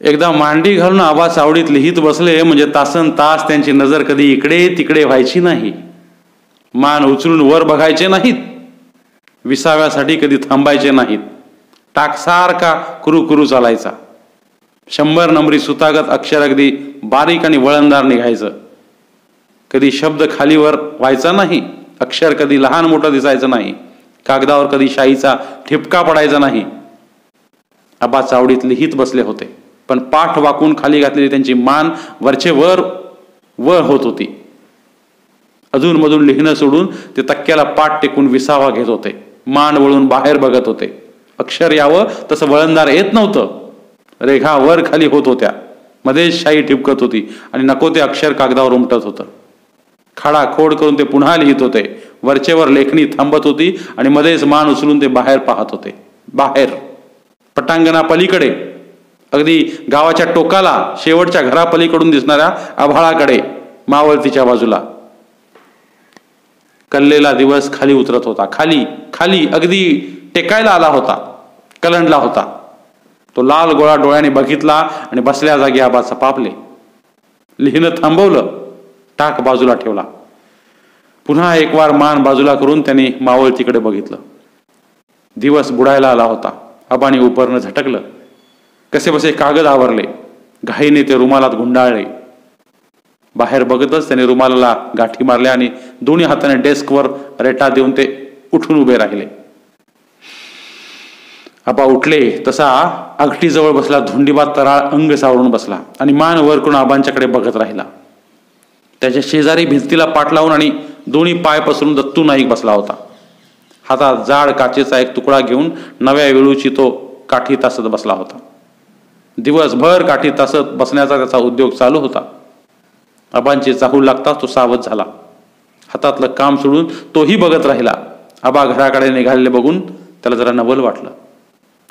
एकदा मांडी घालून आबा सावडीत लिहित बसले म्हणजे तासन तास त्यांची नजर कधी इकडे तिकडे व्हायची नाही. मान उचलून वर बघायचे नाहीत. विसाव्यासाठी कधी थांबायचे नाहीत. टाकसारखा कुरू कुरू चालायचा. शंभर नंबरी सुतागत अक्षर अगदी बारीक आणि वळणदार निघायचं. कधी शब्द खालीवर व्हायचा नाही. अक्षर कधी लहान मोठं दिसायचं नाही. कागदावर कधी शाईचा ठिपका पडायचा नाही. आबा चावडीत लिहित बसले होते. पण पाठ वाकून खाली घातलेली त्यांची मान वरचे वर वर होत होती. अधूनमधून लिहिणं सोडून ते तक्क्याला पाठ टेकून विसावा घेत होते. मान वळून बाहेर बघत होते. अक्षर यावं तसं वळणदार येत नव्हतं. रेखा वर खाली होत होत्या. मध्येच शाई ठिपकत होती आणि नको ते अक्षर कागदावर उमटत होतं. खाडा खोड करून ते पुन्हा लिहित होते. वरचेवर लेखणी थांबत होती आणि मध्येच मान उचलून ते बाहेर पाहत होते. बाहेर. पटांगणा पलीकडे अगदी गावाच्या टोकाला शेवटच्या घरापलीकडून दिसणाऱ्या आभाळाकडे मावळतीच्या बाजूला. कल्लेला दिवस खाली उतरत होता. खाली खाली अगदी टेकायला आला होता. कलंडला होता. तो लाल गोळा डोळ्याने बघितला आणि बसल्या जागी आबा पापले लिहिणं थांबवलं. टाक बाजूला ठेवला. पुन्हा एक वार मान बाजूला करून त्यांनी मावळतीकडे बघितलं. दिवस बुडायला आला होता. आबाने उपरणं झटकलं. कसे बसे कागद आवरले? घाईने ते रुमालात गुंडाळले. बाहेर बघतच त्याने रुमालाला गाठी मारल्या आणि दोन्ही हाताने डेस्कवर रेटा देऊन ते उठून उभे राहिले. आपा उठले तसा जवळ बसला धुंडीबात तराळ अंग सावरून बसला आणि मान वर करून आबांच्याकडे बघत राहिला. त्याच्या शेजारी भिंतीला पाठ लावून आणि दोन्ही पाय पसरून दत्तू नाईक बसला होता. हातात जाड काचेचा एक तुकडा घेऊन नव्या वेळूची तो काठी तासत बसला होता. दिवसभर काठी तासत बसण्याचा त्याचा उद्योग चालू होता. आबांची चाहूल लागताच तो सावध झाला. हातातलं काम सोडून तोही बघत राहिला. आबा घराकडे निघालेले बघून त्याला जरा नवल वाटलं.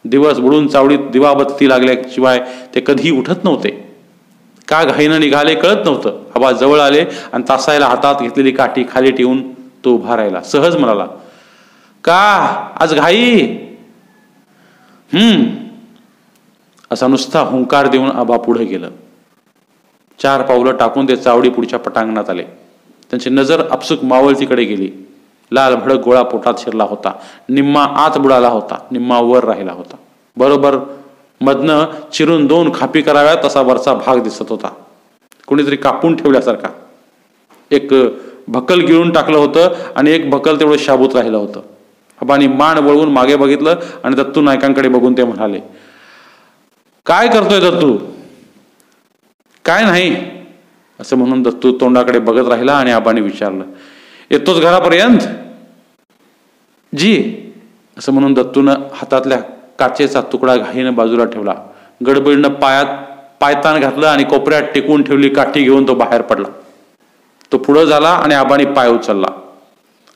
दिवस बुडून चावडीत दिवाबत्ती लागल्याशिवाय ते कधी उठत नव्हते. का घाईनं निघाले कळत नव्हतं. आबा जवळ आले आणि तासायला हातात घेतलेली काठी खाली ठेवून तो उभा राहिला. सहज म्हणाला का? आज घाई? हम्म. असा नुसता हुंकार देऊन आबा पुढे गेलं. चार पावलं टाकून ते चावडी पुढच्या पटांगणात आले. त्यांची नजर आपसुक मावळतीकडे गेली. लाल भडक गोळा पोटात शिरला होता. निम्मा आत बुडाला होता. निम्मा वर राहिला होता. बरोबर मधनं चिरून दोन खापी कराव्यात तसा वरचा भाग दिसत होता. कोणीतरी कापून ठेवल्यासारखा. एक भकल गिळून टाकलं होतं आणि एक भकल तेवढं शाबूत राहिलं होतं. हबानी मान वळवून मागे बघितलं आणि दत्तू नायकांकडे बघून ते म्हणाले काय करतोय दत्तू काय नाही. असं म्हणून दत्तू तोंडाकडे बघत राहिला आणि आबाने विचारलं येतोच घरापर्यंत? जी. असं म्हणून दत्तूनं हातातल्या काचेचा तुकडा घाईनं बाजूला ठेवला. गडबडीनं पायात पायतान घातलं आणि कोपऱ्यात टेकून ठेवली काठी घेऊन तो बाहेर पडला. तो पुढं झाला आणि आबाने पाय उचलला.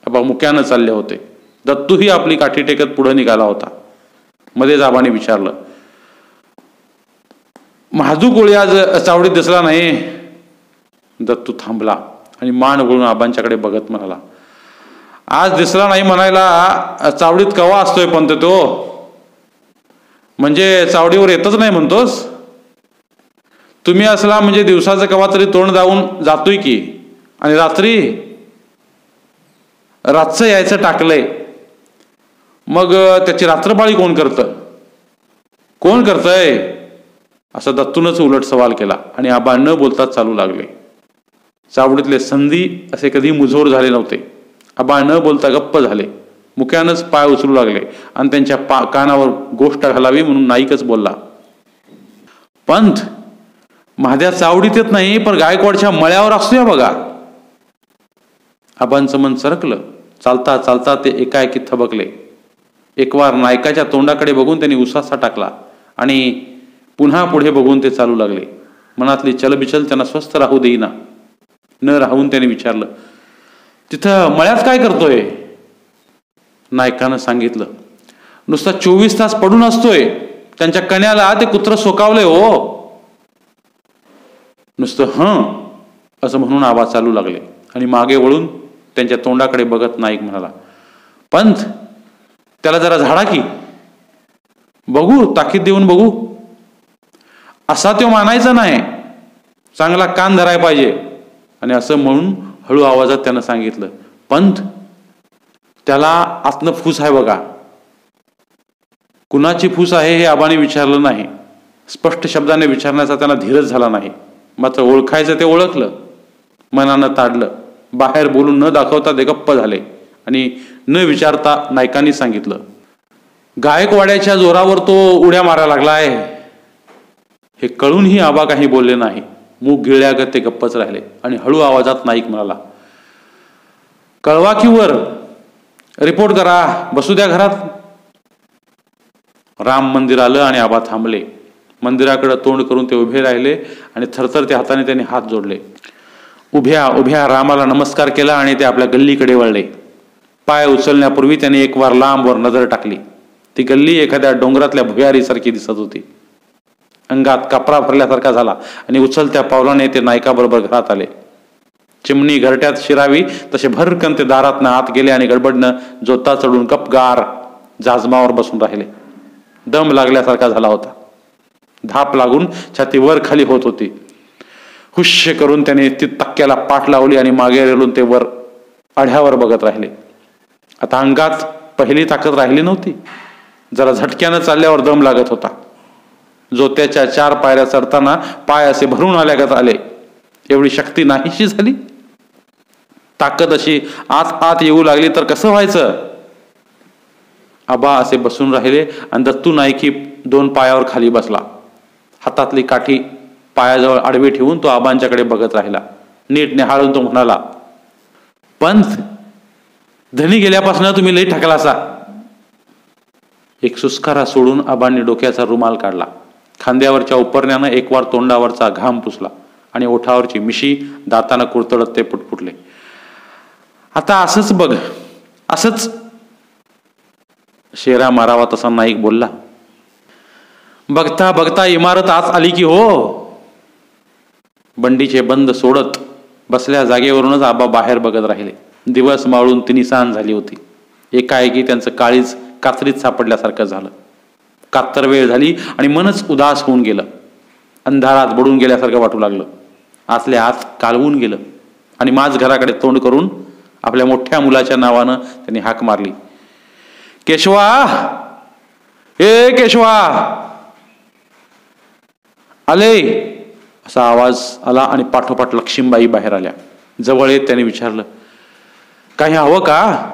आबा मुक्यानं चालले होते. दत्तूही आपली काठी टेकत पुढं निघाला होता. मध्येच आबाने विचारलं महाजू गोळी आज चावडीत दिसला नाही. दत्तू थांबला आणि मान गोळून आबांच्याकडे बघत म्हणाला आज दिसला नाही म्हणायला चावडीत कवा असतोय पण तो म्हणजे चावडीवर येतच नाही म्हणतोस? तुम्ही असला म्हणजे दिवसाचं कवा तरी तोंड जाऊन जातोय की? आणि रात्री? रातचं यायचं टाकलंय. मग त्याची रात्रपाळी कोण करतं? कोण करतंय? असा दत्तूनच उलट सवाल केला आणि आबा न बोलता चालू लागले. चावडीतले संधी असे कधी मुझोर झाले नव्हते. आबा न बोलता गप्प झाले. मुक्यानच पाय उचलू लागले आणि त्यांच्या पा कानावर गोष्ट घालावी म्हणून नाईकच बोलला. पंथ महाद्या चावडीत येत नाही पण गायकवाडच्या मळ्यावर असूया बघा. आबांचं मन सरकलं. चालता चालता ते एकाएकी थबकले. एक वार नायकाच्या तोंडाकडे बघून त्यांनी उसासा टाकला आणि पुन्हा पुढे बघून ते चालू लागले. मनातली चलबिचल त्यांना स्वस्थ राहू देईना. न राहून त्याने विचारलं तिथं मळ्यात काय करतोय? नायकानं सांगितलं नुसता चोवीस तास पडून असतोय. त्यांच्या कण्याला ते कुत्र सोकावले हो. नुसतं हं असं म्हणून आवाज चालू लागले आणि मागे वळून त्यांच्या तोंडाकडे बघत नाईक म्हणाला पंथ त्याला जरा झाडा की. बघू ताकीद देऊन बघू. असा तो मानायचा नाही. चांगला कान धराय पाहिजे. आणि असं म्हणून हळू आवाजात त्यानं सांगितलं पंत त्याला आतनं फूस आहे बघा. कुणाची फूस आहे हे आबाने विचारलं नाही. स्पष्ट शब्दाने विचारण्याचा त्यांना धीरच झाला नाही. मात्र ओळखायचं ते ओळखलं. मनानं ताडलं. बाहेर बोलून न दाखवता ते गप्प झाले. आणि न विचारता नायकांनी सांगितलं गायकवाड्याच्या जोरावर तो उड्या मारायला लागला आहे. हे कळूनही आबा काही बोलले नाही. मूग गिळल्यागत ते गप्पच राहिले आणि हळू आवाजात नाईक म्हणाला कळवा की वर. रिपोर्ट करा. बसू द्या घरात. राम मंदिर आलं आणि आबा थांबले. मंदिराकडे तोंड करून ते उभे राहिले आणि थरथरत्या हाताने त्यांनी हात जोडले. उभ्या उभ्या. रामाला नमस्कार केला आणि ते आपल्या गल्लीकडे वळले. पाय उचलण्यापूर्वी त्याने एक वार लांबवर नजर टाकली. ती गल्ली एखाद्या डोंगरातल्या भुयारीसारखी दिसत होती. अंगात कपरा भरल्यासारखा झाला आणि उचलत्या पावलाने ते नायकाबरोबर घरात आले. चिमणी घरट्यात शिरावी तसे भरकन ते दारातनं आत गेले आणि गडबडनं जोता चढून कपगार जाजमावर बसून राहिले. दम लागल्यासारखा झाला होता. धाप लागून छाती वर खाली होत होती. हुश्य करून त्याने ती तक्क्याला पाठ लावली आणि मागे रेलून ते वर आढ्यावर बघत राहिले. आता अंगात पहिली ताकद राहिली नव्हती. जरा झटक्यानं चालल्यावर दम लागत होता. जोत्याच्या चार पायऱ्या चढताना पाय असे भरून आल्यागत आले. एवढी शक्ती नाहीशी झाली. ताकद अशी आत आत येऊ लागली तर कसं व्हायचं? आबा असे बसून राहिले आणि दत्तू नायकी दोन पायावर खाली बसला. हातातली काठी पायाजवळ आडवी ठेवून तो आबांच्याकडे बघत राहिला. नीट निहाळून तो म्हणाला पंथ धनी गेल्यापासून तुम्ही लई ठकला असा एक सुस्कारा सोडून आबांनी डोक्याचा रुमाल काढला. खांद्यावरच्या उपरण्यानं एक वार तोंडावरचा घाम पुसला आणि ओठावरची मिशी दातानं कुरतडत ते पुटपुटले. आता असंच बघ असंच शेरा मारावा तसा नाईक बोलला. बघता बघता इमारत आत आली की हो. बंडीचे बंद सोडत बसल्या जागेवरूनच आबा बाहेर बघत राहिले. दिवस मावळून तिन्ही सांज झाली होती. एकाएकी त्यांचं काळीच कात्रीत सापडल्यासारखं झालं. कात्तर वेळ झाली आणि मनच उदास होऊन गेलं. अंधारात बुडून गेल्यासारखं वाटू लागलं. आतले आत कालवून गेलं. आणि माझ घराकडे तोंड करून आपल्या मोठ्या मुलाच्या नावानं त्यांनी हाक मारली. केशवा! ए केशवा! आले! असा आवाज आला आणि पाठोपाठ लक्ष्मीबाई बाहेर आल्या. जवळ येत त्याने विचारलं काही हवं का?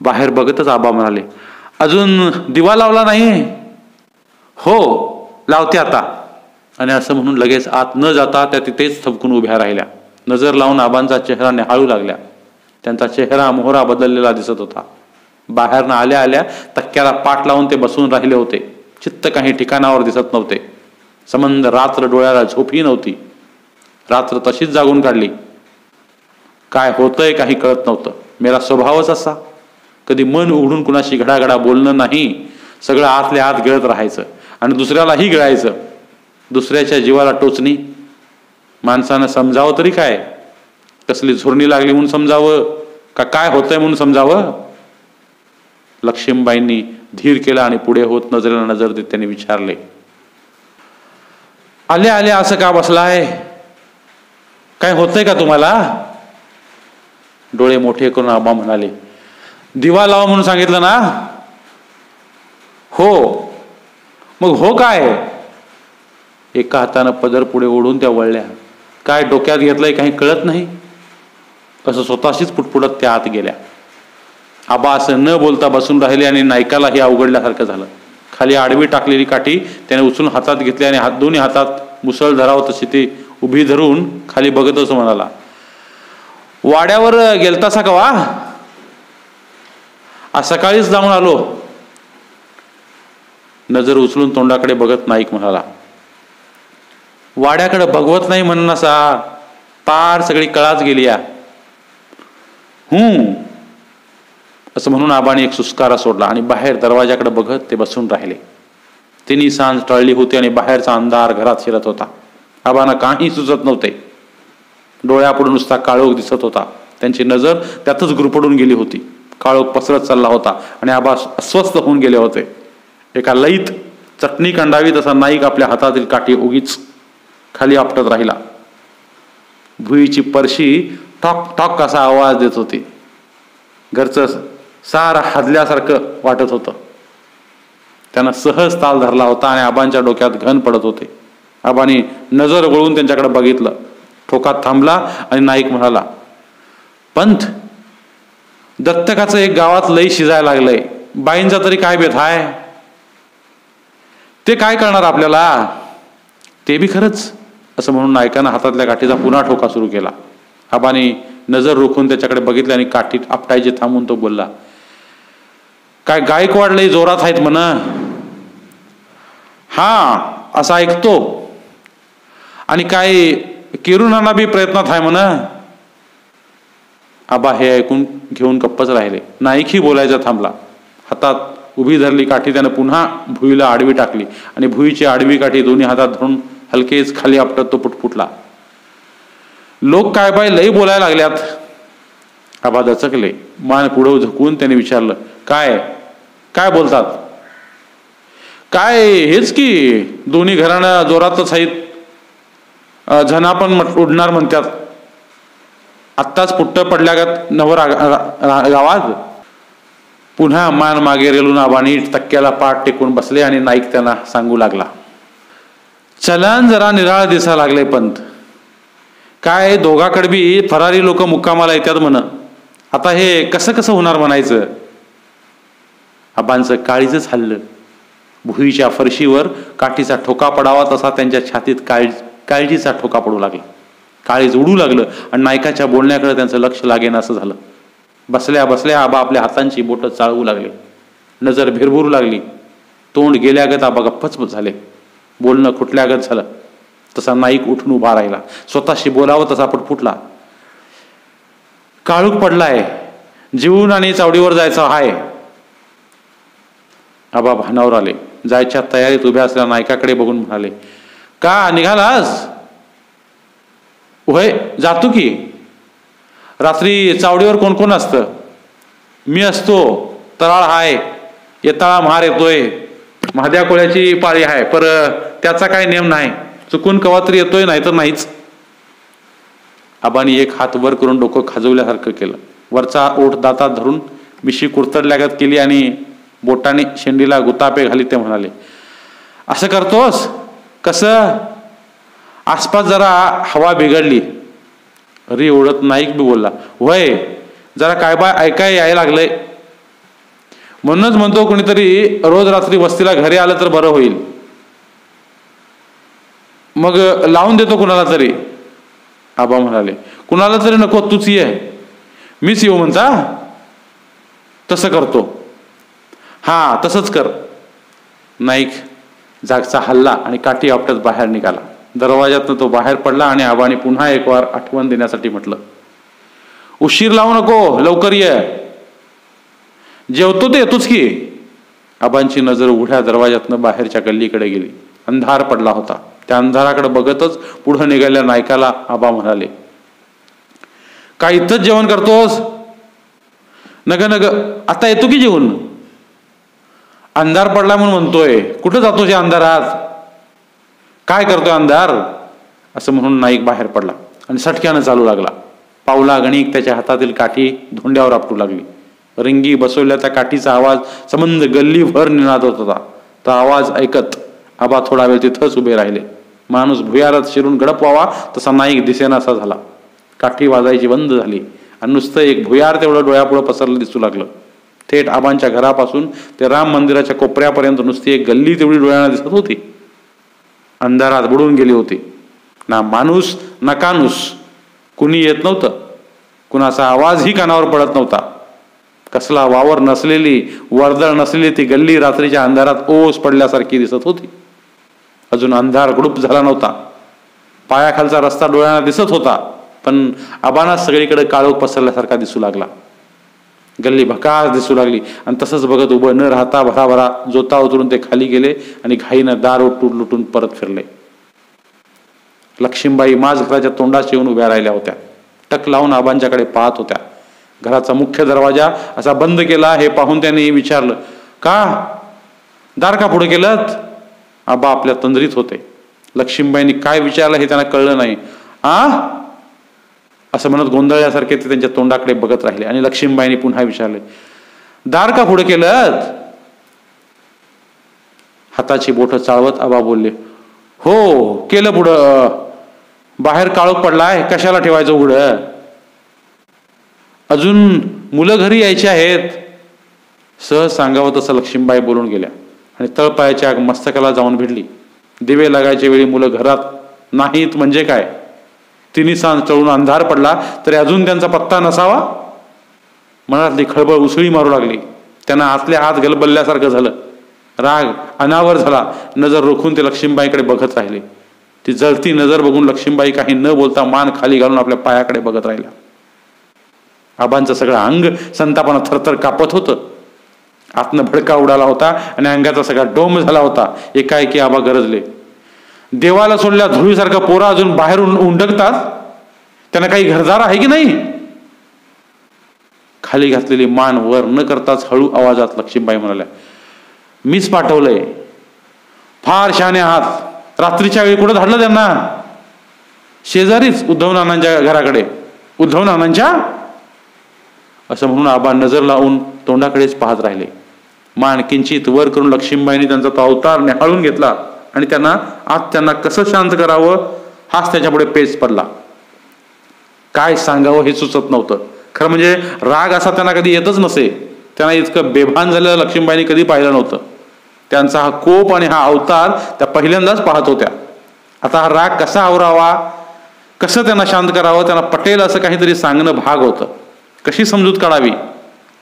बाहेर बघतच आबा म्हणाले अजून दिवा लावला नाही? हो लावते आता. आणि असं म्हणून लगेच आत न जाता त्या तिथेच थबकून उभ्या राहिल्या. नजर लावून आबांचा चेहरा निहाळू लागल्या. त्यांचा चेहरा मोहरा बदललेला दिसत होता. बाहेरनं आल्या आल्या तक्क्याला पाठ लावून ते बसून राहिले होते. चित्त काही ठिकाणावर दिसत नव्हते. संबंध रात्र डोळ्याला झोपही नव्हती. रात्र तशीच जागून काढली. काय होतंय काही कळत नव्हतं. मेरा स्वभावच असा. कधी मन उघडून कुणाशी घडाघडा बोलणं नाही. सगळं आतल्या आत गिळत राहायचं. आणि दुसऱ्यालाही गळायचं. दुसऱ्याच्या जीवाला टोचणी. माणसानं समजावं तरी काय? कसली झुरणी लागली म्हणून समजावं? का काय होतंय म्हणून समजावं? लक्ष्मीबाईंनी धीर केला आणि पुढे होत नजरेला नजर देत त्यांनी विचारले आले आले असं का बसलाय? काय होतंय का तुम्हाला? डोळे मोठे करून आबा म्हणाले दिवा लावा म्हणून सांगितलं ना? हो. मग हो काय? एका हातानं पदर पुढे ओढून त्या वळल्या. काय डोक्यात घेतलंय काही कळत नाही? असं स्वतःशीच पुटपुटत त्या आत गेल्या. आबा असं न बोलता बसून राहिले आणि नायकाला हे अवघडल्यासारखं झालं. खाली आडवी टाकलेली काठी त्याने उचलून हातात घेतली आणि हात दोन्ही हातात मुसळ धरावं तशी ती उभी धरून खाली बघत असं म्हणाला वाड्यावर गेलतासा का वा? आज सकाळीच जाऊन आलो. नजर उचलून तोंडाकडे बघत नाईक म्हणाला वाड्याकडे बघवत नाही म्हणून असा पार सगळी कळाच गेली या हम्म. असं म्हणून आबाने एक सुस्कारा सोडला आणि बाहेर दरवाजाकडे बघत ते बसून राहिले. तिन्ही सांज टळली होती आणि बाहेरचा अंधार घरात शिरत होता. आबांना काही सुचत नव्हते. डोळ्यापुढे नुसता काळोख दिसत होता. त्यांची नजर त्यातच गुरपडून गेली होती. काळोख पसरत चालला होता आणि आबा अस्वस्थ होऊन गेले होते. एका लईत चटणी कंडावी तसा नाईक आपल्या हातातील काठी उगीच खाली आपटत राहिला. भुईची परशी टॉक टॉक असा आवाज देत होती. घरचं सार हादल्यासारखं वाटत होतं. त्यानं सहज ताल धरला होता आणि आबांच्या डोक्यात घन पडत होते. आबानी नजर वळून त्यांच्याकडे बघितलं. ठोकात थांबला आणि नाईक म्हणाला पंथ दत्तकाचं एक गावात लई शिजायला लागलंय. बाईंचा तरी काय बेत हाय? ते काय करणार आपल्याला? ते बी खरंच असं म्हणून नायकानं हातातल्या काठीचा पुन्हा ठोका सुरू केला. आबानी नजर रोखून त्याच्याकडे बघितली आणि काठी आपटायचे थांबून तो बोलला काय गायकवाड लई जोरात आहेत म्हण. हा असं ऐकतो. आणि काय किरुणाला बी प्रयत्नात आहे म्हण. आबा हे ऐकून घेऊन गप्पच राहिले. नाईकही बोलायचा थांबला. हातात उभी धरली काठी त्यानं पुन्हा भुईला आडवी टाकली आणि भुईची आडवी काठी दोन्ही हातात धरून हलकेच खाली आपटत तो पुटपुटला. लोक काय बाय लई बोलायला लागल्यात. आबा दचकले. मान पुढं झुकवून त्याने विचारलं काय? काय बोलतात? काय हेच की दोन्ही घराणं जोरातच आहेत. झना पण उडणार म्हणतात आत्ताच पुट्ट पडल्यागत नवर गावात पुन्हा मान मागे रेलून आबानी तक्क्याला पाठ टेकून बसले आणि नाईक त्यांना सांगू लागला. चलन जरा निराळ दिसा लागले पंत. काय दोघाकडे बी फरारी लोक मुक्कामाला येतात म्हण. आता हे कसं कसं होणार म्हणायचं? आबांचं काळीच हल्लं. भुईच्या फरशीवर काठीचा ठोका पडावा तसा त्यांच्या छातीत काळ काळजीचा ठोका पडू लागला. काळीज उडू लागलं आणि नायकाच्या बोलण्याकडे त्यांचं लक्ष लागेन असं झालं. बसल्या बसल्या आबा आपल्या हातांची बोटं चाळवू लागले. नजर भिरभरू लागली. तोंड गेल्यागत आबा गप्पच झाले. बोलणं खुटल्यागत झालं. तसा नाईक उठून उभा राहिला. स्वतःशी बोलावं तसा फुटफुटला काळूक पडलाय. जीवन आणि चावडीवर जायचं हाय. आबा भानावर आले. जायच्या तयारीत उभ्या असलेल्या नायकाकडे बघून म्हणाले का निघालास? होय जातो की? रात्री चावडीवर कोण कोण असतं? मी असतो तराळ हाय येताळा महार येतोय महाद्या कोळ्याची पाळी आहे पर त्याचा काय नेम नाही. चुकून कवा तरी येतोय नाही तर नाहीच. आबानी एक हात वर करून डोकं खाजवल्यासारखं केलं. वरचा ओठ दातात धरून मिशी कुरतडल्यागत केली आणि बोटाने शेंडीला गुतापे घाली ते म्हणाले असं करतोस? कसं? आसपास जरा हवा बिघडली. अरे ओढत नाईक बी बोलला. वय जरा काय बाय ऐकाय यायला लागलंय. म्हणूनच म्हणतो कोणीतरी रोज रात्री वस्तीला घरी आलं तर बरं होईल. मग लावून देतो कुणाला तरी. आबा म्हणाले कुणाला तरी नको तूच ये. मीच येऊ म्हणता तसं करतो. हा तसंच कर. नाईक जागचा हल्ला आणि काठी आपटत बाहेर निघाला. दरवाजातनं तो बाहेर पडला आणि आबाने पुन्हा एक वार आठवण देण्यासाठी म्हटलं उशीर लावू नको लवकर ये. जेवतो ते तूच की. आबांची नजर उघड्या दरवाजातनं बाहेरच्या गल्लीकडे गेली. अंधार पडला होता. त्या अंधाराकडे बघतच पुढं निघालेल्या नायकाला आबा म्हणाले काय इथंच जेवण करतोस? नग नग आता येतो की जेवण अंधार पडला म्हणून म्हणतोय. कुठं जातो या अंधारात? काय करतोय अंधार? असं म्हणून नाईक बाहेर पडला आणि सटक्यानं चालू लागला. पावला गणिक त्याच्या हातातील काठी धोंड्यावर आपटू लागली. रिंगी बसवल्या त्या काठीचा आवाज संबंध गल्लीभर निनाद होत होता. तो आवाज ऐकत आबा थोडा वेळ तिथंच उभे राहिले. माणूस भुयारात शिरून गडप व्हावा तसा नाईक दिसेनासा झाला. काठी वाजायची बंद झाली आणि नुसतं एक भुयार तेवढं डोळ्यापुढं पसरलं दिसू लागलं. थेट आबांच्या घरापासून ते राम मंदिराच्या कोपऱ्यापर्यंत नुसती एक गल्ली तेवढी डोळ्यांना दिसत होती. अंधारात बुडून गेली होती. ना माणूस ना कानूस. कुणी येत नव्हतं. कुणाचा आवाजही कानावर पडत नव्हता. कसला वावर नसलेली वर्दळ नसलेली ती गल्ली रात्रीच्या अंधारात ओस पडल्यासारखी दिसत होती. अजून अंधार गुडूप झाला नव्हता. पायाखालचा रस्ता डोळ्यांना दिसत होता पण आबाना सगळीकडे काळोख पसरल्यासारखा दिसू लागला. गल्ली भकास दिसू लागली. आणि तसंच बघत उभं न राहता भराभरा जोता उतरून ते खाली गेले आणि घाईनं दार उठून लुटून परत फिरले. लक्ष्मीबाई माझ घराच्या तोंडाशी येऊन उभ्या राहिल्या होत्या. टक लावून आबांच्याकडे पाहत होत्या. घराचा मुख्य दरवाजा असा बंद केला हे पाहून त्याने विचारलं का? दार का पुढे केलं आबा आपल्या तंद्रीत होते. लक्ष्मीबाईंनी काय विचारलं हे त्यांना कळलं नाही. आ? असं म्हणत गोंधळल्यासारखे ते त्यांच्या तोंडाकडे बघत राहिले. आणि लक्ष्मीबाईने पुन्हा विचारले दार का पुढे केलं हाताची बोट चाळवत आबा बोलले हो केलं पुढं. बाहेर काळोख पडलाय कशाला ठेवायचं उघड? अजून मुलं घरी यायची आहेत. सहज सांगावं तसं लक्ष्मीबाई बोलून गेल्या आणि तळपायाच्या मस्तकाला जाऊन भिडली. दिवे लागायच्या वेळी मुलं घरात नाहीत म्हणजे काय? तिन्ही सांज चळून अंधार पडला तरी अजून त्यांचा पत्ता नसावा? मनातली खळबळ उसळी मारू लागली. त्यांना आतल्या आत गलबल्ल्यासारखं झालं. राग अनावर झाला. नजर रोखून ते लक्ष्मीबाईकडे बघत राहिले. ती जळती नजर बघून लक्ष्मीबाई काही न बोलता मान खाली घालून आपल्या पायाकडे बघत राहिल्या. आबांचं सगळं अंग संतापानं थरथर कापत होतं. आतनं भडका उडाला होता आणि अंगाचा सगळा डोंब झाला होता. एकाएकी आबा गरजले. देवाला सोडल्या धुळीसारखा पोरा अजून बाहेरून उंडकतात? त्यांना काही घरदार आहे की नाही? खाली घातलेली मान वर न करताच हळू आवाजात लक्ष्मीबाई म्हणाल्या मीच पाठवलंय. फार शहाणे आहात. रात्रीच्या वेळी कुठं धाडलं त्यांना? शेजारीच उद्धव नानांच्या घराकडे. उद्धव नानांच्या? असं म्हणून आबा नजर लावून तोंडाकडेच पाहत राहिले. मान किंचित वर करून लक्ष्मीबाईंनी त्यांचा तो अवतार निहाळून घेतला. आणि त्यांना आज त्यांना कसं शांत करावं हाच त्याच्यापुढे पेच पडला. काय सांगावं हे सुचत नव्हतं. खरं म्हणजे राग असा त्यांना कधी येतच नसे. त्यांना इतकं बेभान झालेलं लक्ष्मीबाईंनी कधी पाहिलं नव्हतं. त्यांचा हा कोप आणि हा अवतार त्या पहिल्यांदाच पाहत होत्या. आता हा राग कसा आवरावा कसं त्यांना शांत करावं त्यांना पटेल असं काहीतरी सांगणं भाग होतं. कशी समजूत काढावी?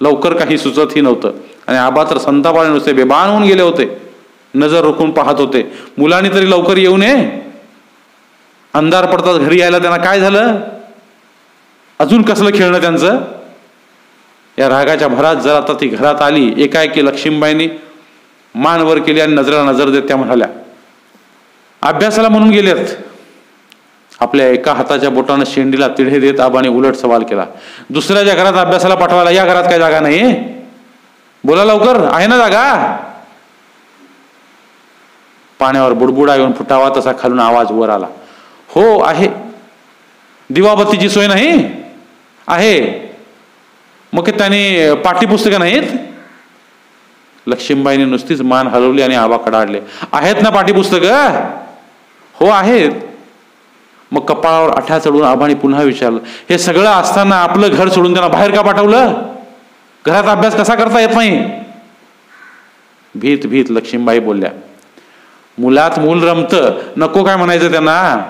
लवकर काही सुचतही नव्हतं. आणि आबा तर संतापाने नुसते बेबान होऊन गेले होते. नजर रोखून पाहत होते. मुलांनी तरी लवकर येऊ नये. अंधार पडतात घरी यायला त्यांना काय झालं? अजून कसलं खेळणं त्यांचं? या रागाच्या भरात जर आता ती घरात आली एकाएकी लक्ष्मीबाईंनी मान वर केली आणि नजरेला नजर देत त्या म्हणाल्या अभ्यासाला म्हणून गेलेत. आपल्या एका हाताच्या बोटानं शेंडीला तिढे देत आबाने उलट सवाल केला. दुसऱ्याच्या घरात अभ्यासाला पाठवायला या घरात काय जागा नाही? बोला लवकर. आहे ना जागा? पाण्यावर बुडबुडा येऊन फुटावा तसा खालून आवाज वर आला. हो आहे. दिवाबत्तीची सोय नाही? आहे. मग त्याने पाठ्यपुस्तकं नाहीत? लक्ष्मीबाईने नुसतीच मान हलवली आणि आबा कडाडले. आहेत ना पाठ्यपुस्तकं हो आहेत. मग कपाळावर आठ्या चढून आबाने पुन्हा विचारलं. हे सगळं असताना आपलं घर सोडून त्यांना बाहेर का पाठवलं? घरात अभ्यास कसा करता येत नाही? भीत भीत लक्ष्मीबाई बोलल्या. मुलात मूल रमत. नको काय म्हणायचं त्यांना?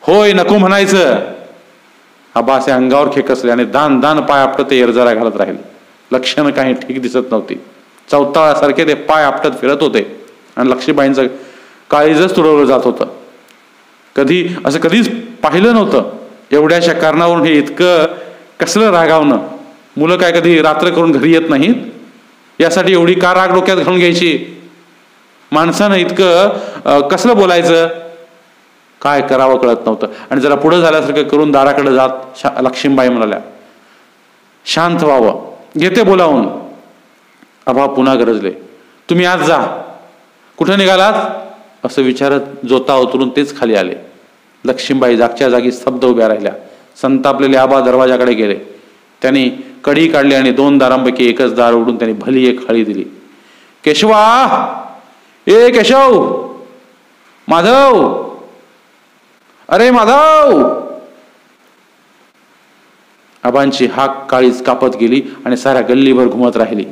होय नको म्हणायचं. आबासे अंगावर खेकसले आणि दान दान पाय आपटत ते एरजरा घालत राहील. लक्षणं काही ठीक दिसत नव्हती. चौताळासारखे ते पाय आपटत फिरत होते. आणि लक्ष्मीबाईंचं काळीजच तुडवलं जात होतं. कधी असं कधीच पाहिलं नव्हतं. एवढ्याशा कारणावरून हे इतकं कसलं रागावणं. मुलं काय कधी रात्र करून घरी येत नाहीत? यासाठी एवढी का राग डोक्यात घालून घ्यायची? माणसानं इतकं कसलं बोलायचं? काय करावं कळत नव्हतं. आणि जरा पुढं झाल्यासारखं करून दाराकडे जात शा लक्ष्मीबाई म्हणाल्या शांत व्हावं. घेते बोलावून. अभा पुन्हा गरजले. तुम्ही आज जा. कुठं निघालात? असं विचारत जोता उतरून तेच खाली आले. लक्ष्मीबाई जागच्या जागी स्तब्ध उभ्या राहिल्या. संतापलेले आबा दरवाजाकडे गेले. त्यांनी कडी काढली आणि दोन दारांपैकी एकच दार उडून त्यांनी भली एक खळी दिली. केशवा ए केशव! माधव! अरे माधव! आबांची हाक काळीच कापत गेली आणि साऱ्या गल्लीभर घुमत राहिली.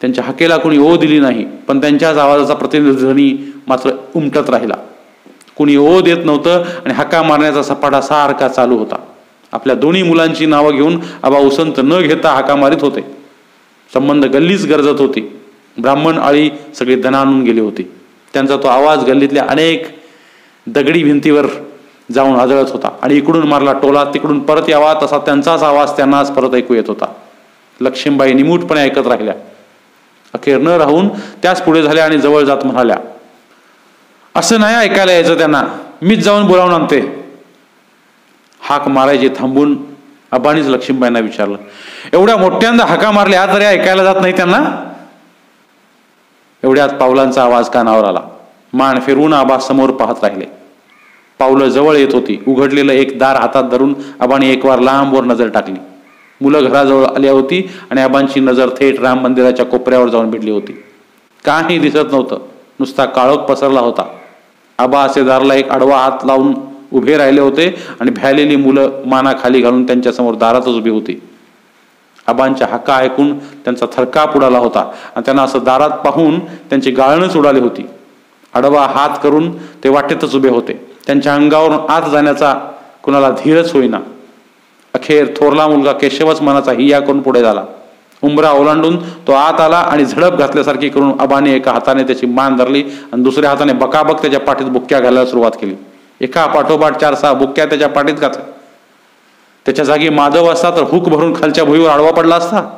त्यांच्या हाकेला कोणी ओ दिली नाही पण त्यांच्याच आवाजाचा प्रतिनिध्वनी मात्र उमटत राहिला. कुणी ओ देत नव्हतं आणि हाका मारण्याचा सपाटा सारखा चालू होता. आपल्या दोन्ही मुलांची नावं घेऊन आबा उसंत न घेता हाका मारित होते. संबंध गल्लीच गरजत होती. ब्राह्मण आळी सगळी धन आणून गेले होते. त्यांचा तो आवाज गल्लीतल्या अनेक दगडी भिंतीवर जाऊन आदळत होता आणि इकडून मारला टोला तिकडून परत यावा तसा त्यांचाच आवाज त्यांनाच परत ऐकू येत होता. लक्ष्मीबाई निमूटपणे ऐकत राहिल्या. अखेर न राहून त्याच पुढे झाल्या आणि जवळ जात म्हणाल्या असं नाही ऐकायला यायचं त्यांना. मीच जाऊन बोलावून आणते. हाक मारायचे थांबून अबानीच लक्ष्मीबाईंना विचारलं एवढ्या मोठ्यांदा हाका मारल्या तरी ऐकायला जात नाही त्यांना? एवढ्यात पावलांचा आवाज कानावर आला. मान फिरवून आबा समोर पाहत राहिले. पावलं जवळ येत होती. उघडलेलं एक दार हातात धरून आबाने एक वार लांबवर नजर टाकली. मुलं घराजवळ आली होती आणि आबांची नजर थेट राम मंदिराच्या कोपऱ्यावर जाऊन भिडली होती. काही दिसत नव्हतं. नुसता काळोख पसरला होता. आबा असे दारला एक आडवा हात लावून उभे राहिले होते आणि भ्यालेली मुलं माना खाली घालून त्यांच्यासमोर दारातच उभी होती. आबांच्या हक्का ऐकून त्यांचा थरकाप उडाला होता. आणि त्यांना असं दारात पाहून त्यांची गाळणच उडाली होती. आडवा हात करून ते वाटेतच उभे होते. त्यांच्या अंगावरून आत जाण्याचा कुणाला धीरच होईना. अखेर थोरला मुलगा केशवच मनाचा हिया करून पुढे झाला. उंबरा ओलांडून तो आत आला आणि झडप घातल्यासारखी करून आबाने एका हाताने त्याची मान धरली आणि दुसऱ्या हाताने बकाबक त्याच्या पाठीत बुक्क्या घालायला सुरुवात केली. एका पाठोपाठ चार सहा बुक्क्या त्याच्या पाठीत घातल्या. त्याच्या जागी माधव असता तर हुक भरून खालच्या भुईवर आडवा पडला असता.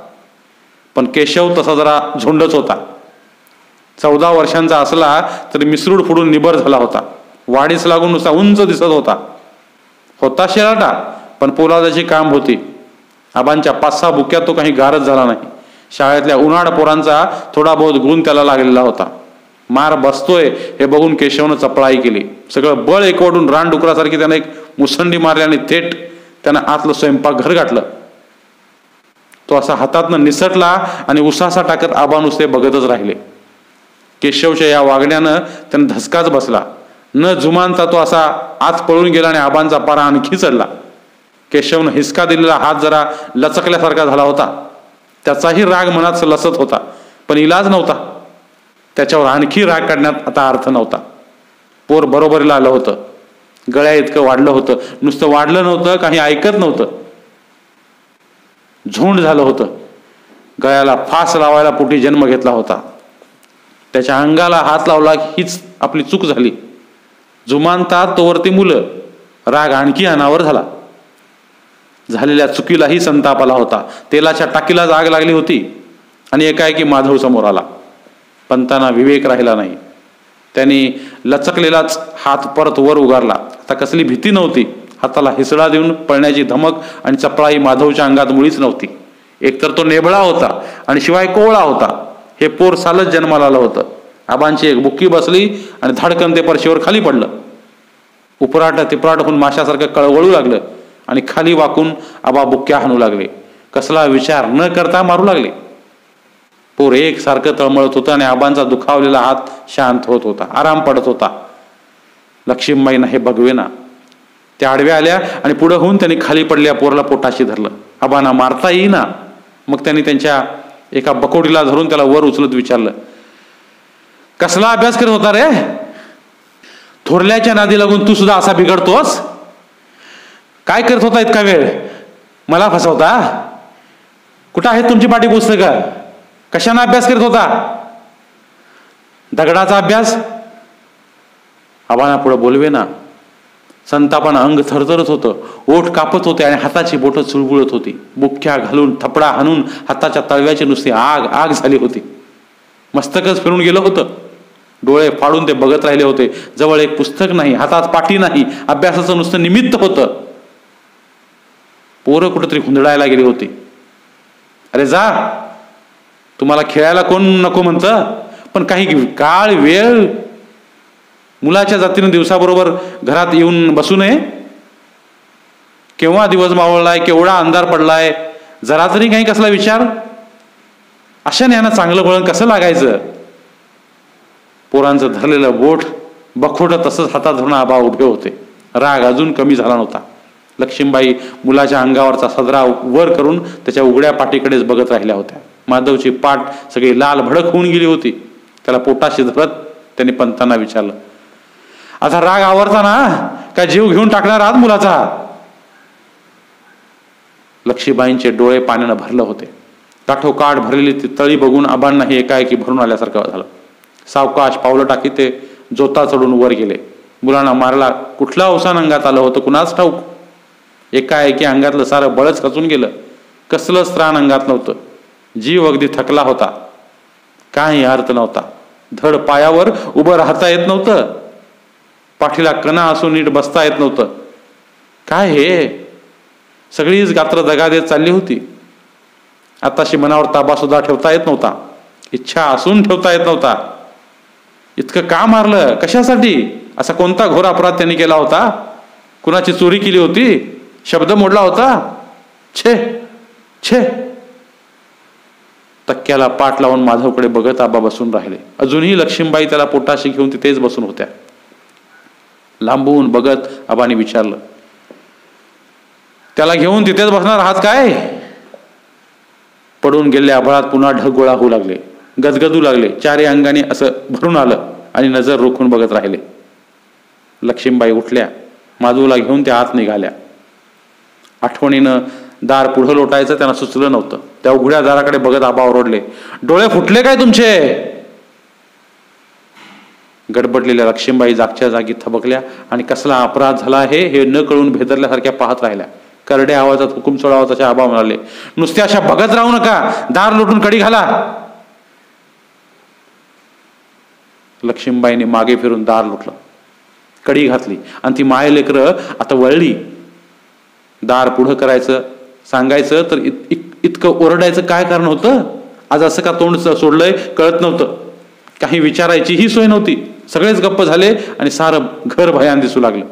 पण केशव तसा जरा झोंडच होता. चौदा वर्षांचा असला तरी मिसरूड फुडून निबर झाला होता. वाढीस लागून नुसता उंच दिसत होता. होता शेराटा पण पोलादाची काम होती. आबांच्या पाच सहा बुक्यात तो काही गारच झाला नाही. शाळेतल्या उन्हाळ पोरांचा थोडा बहुत गुण त्याला लागलेला होता. मार बसतोय हे बघून केशवनं चपळाई केली. सगळं बळ एकवटून रानडुकरासारखी त्यानं एक मुसंडी मारली आणि थेट त्यानं आतलं स्वयंपाक घर गाठलं तो असा हातातनं निसटला आणि उसासा टाकत आबा नुसते बघतच राहिले. केशवच्या या वागण्यानं त्यानं धसकाच बसला. न जुमानता तो असा आत पळून गेला आणि आबांचा पारा आणखी चढला. केशवनं हिसका दिलेला हात जरा लचकल्यासारखा झाला होता. त्याचाही राग मनात लसत होता पण इलाज नव्हता. त्याच्यावर आणखी राग काढण्यात आता अर्थ नव्हता. पोर बरोबरीला आलं होतं. गळ्या इतकं वाढलं होतं. नुसतं वाढलं नव्हतं काही ऐकत नव्हतं. झोंड झालं होतं. गळ्याला फास लावायला पोटी जन्म घेतला होता. त्याच्या अंगाला हात लावला हीच आपली चूक झाली. जुमानतात तोवरती मुलं. राग आणखी अनावर झाला. झालेल्या चुकीलाही संताप आला होता. तेलाच्या टाकीला जाग लागली होती आणि एकाएकी माधव समोर आला. पंतांना विवेक राहिला नाही. त्यांनी लचकलेलाच हात परत वर उगारला. आता कसली भीती नव्हती. हाताला हिसडा देऊन पळण्याची धमक आणि चपळाई माधवच्या अंगात मुळीच नव्हती. एकतर तो नेबळा होता आणि शिवाय कोवळा होता. हे पोर सालच जन्माला आलं होतं. आबांची एक बुक्की बसली आणि धाडकन ते परशीवर खाली पडलं. उपराट तिपराट होऊन माशासारखं कळवळू लागलं आणि खाली वाकून आबा बुक्क्या हाणू लागले. कसला विचार न करता मारू लागले. पोर एकसारखं तळमळत होतं आणि आबांचा दुखावलेला हात शांत होत होता. आराम पडत होता. लक्ष्मीबाईंना हे बघवेना. त्या आडव्या आल्या आणि पुढं होऊन त्यांनी खाली पडल्या पोरला पोटाशी धरलं. आबांना मारता येईना. मग त्यांनी त्यांच्या एका बकोडीला धरून त्याला वर उचलत विचारलं कसला अभ्यास करत होता रे? थोरल्याच्या नादी लागून तू सुद्धा असा बिघडतोस? काय करत होता इतका वेळ? मला फसवता? कुठं आहेत तुमची पाठी पुस्तकं कशानं अभ्यास करत होता? दगडाचा अभ्यास आबाना पुढं बोलवे ना संतापानं अंग थरथरत होतं. ओठ कापत होते आणि हाताची बोटं चुळबुळत होती. बुख्या घालून थपडा हाणून हाताच्या तळव्याची नुसती आग आग झाली होती. मस्तकच फिरून गेलं होतं. डोळे फाडून ते बघत राहिले होते. जवळ एक पुस्तक नाही हातात पाठी नाही अभ्यासाचं नुसतं निमित्त होतं. पोरं कुठंतरी हुंदडायला गेली होती. अरे जा तुम्हाला खेळायला कोण नको म्हणतं? पण काही काळ वेळ मुलाच्या जातीनं दिवसाबरोबर घरात येऊन बसू नये. केव्हा दिवस मावळलाय केवढा अंधार पडलाय जरा तरी काही कसला विचार? अशा यांना चांगलं वळण कसं लागायचं? पोरांचं धरलेलं बोट बखोट तसंच हातात धरून आबा उभे होते. राग अजून कमी झाला नव्हता. लक्ष्मीबाई मुलाच्या अंगावरचा सदरा वर करून त्याच्या उघड्या पाठीकडेच बघत राहिल्या होत्या. माधवची पाठ सगळी लाल भडक होऊन गेली होती. त्याला पोटाशी धरत त्यांनी पंतांना विचारलं आता राग आवरता ना काय जीव घेऊन टाकणार आहात मुलाचा? लक्ष्मीबाईंचे डोळे पाण्यानं भरलं होते. काठोकाठ भरलेली ती तळी बघून आबांनाही एकाएकी भरून आल्यासारखं झालं. सावकाश पावलं टाकी ते जोता चढून वर गेले. मुलांना मारला कुठला अवसान अंगात आलं होतं कुणाच ठाऊक? एकाएकी अंगातलं सारं बळच खचून गेलं. कसलंच त्राण अंगात नव्हतं. जीव अगदी थकला होता. काही अर्थ नव्हता. धड पायावर उभं राहता येत नव्हतं. पाठीला कणा असून नीट बसता येत नव्हतं. काय हे? सगळीच गात्र दगा देत चालली होती. आताशी मनावर ताबा सुद्धा ठेवता येत नव्हता. इच्छा असून ठेवता येत नव्हता. इतकं का मारलं? कशासाठी? असा कोणता घोर अपराध त्यांनी केला होता? कुणाची चोरी केली होती? शब्द मोडला होता? छे छे. तक्क्याला पाठ लावून माधवकडे बघत आबा बसून राहिले. अजूनही लक्ष्मीबाई त्याला पोटाशी घेऊन तिथेच बसून होत्या. लांबून बघत आबाने विचारलं. त्याला घेऊन तिथेच बसणार आहात काय? पडून गेले आभाळात पुन्हा ढगोळा होऊ लागले. गदगदू लागले. चारी अंगाने असं भरून आलं आणि नजर रोखून बघत राहिले. लक्ष्मीबाई उठल्या. माधूला घेऊन त्या आत निघाल्या. आठवणीनं दार पुढं लोटायचं त्यांना सुचलं नव्हतं. त्या उघड्या दाराकडे बघत आबा ओरडले डोळे फुटले काय तुमचे? गडबडलेल्या लक्ष्मीबाई जागच्या जागी थबकल्या आणि कसला अपराध झाला आहे हे न कळून भेदरल्यासारख्या पाहत राहिल्या. करड्या आवाजात हुकुम चोळावा तशा आबा म्हणाले नुसते अशा बघत राहू नका. दार लोटून कडी घाला. लक्ष्मीबाईने मागे फिरून दार लुटलं. कडी घातली आणि ती माय लेकर आता वळली. दार पुढं करायचं सांगायचं तर इत, इतकं ओरडायचं काय कारण होतं? आज असं का तोंड सोडलंय? कळत नव्हतं. काही विचारायची ही सोय नव्हती. सगळेच गप्प झाले आणि सारं घर भयान दिसू लागलं.